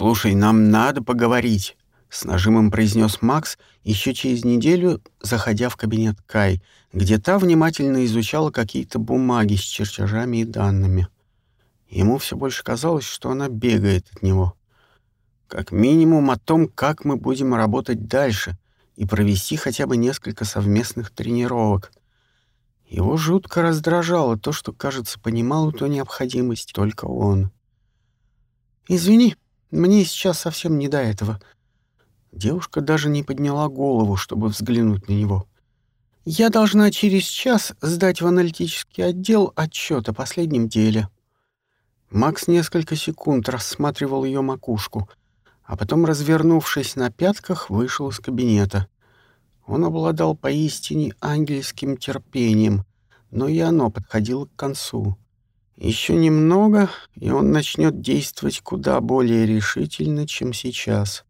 «Слушай, нам надо поговорить», — с нажимом произнес Макс еще через неделю, заходя в кабинет Кай, где та внимательно изучала какие-то бумаги с чертежами и данными. Ему все больше казалось, что она бегает от него. Как минимум о том, как мы будем работать дальше, и провести хотя бы несколько совместных тренировок. Его жутко раздражало то, что, кажется, понимал эту необходимость только он. «Извини, мне сейчас совсем не до этого». Девушка даже не подняла голову, чтобы взглянуть на него. «Я должна через час сдать в аналитический отдел отчет о последнем деле». Макс несколько секунд рассматривал ее макушку, а потом, развернувшись на пятках, вышел из кабинета. Он обладал поистине ангельским терпением, но и оно подходило к концу. Еще немного, и он начнет действовать куда более решительно, чем сейчас.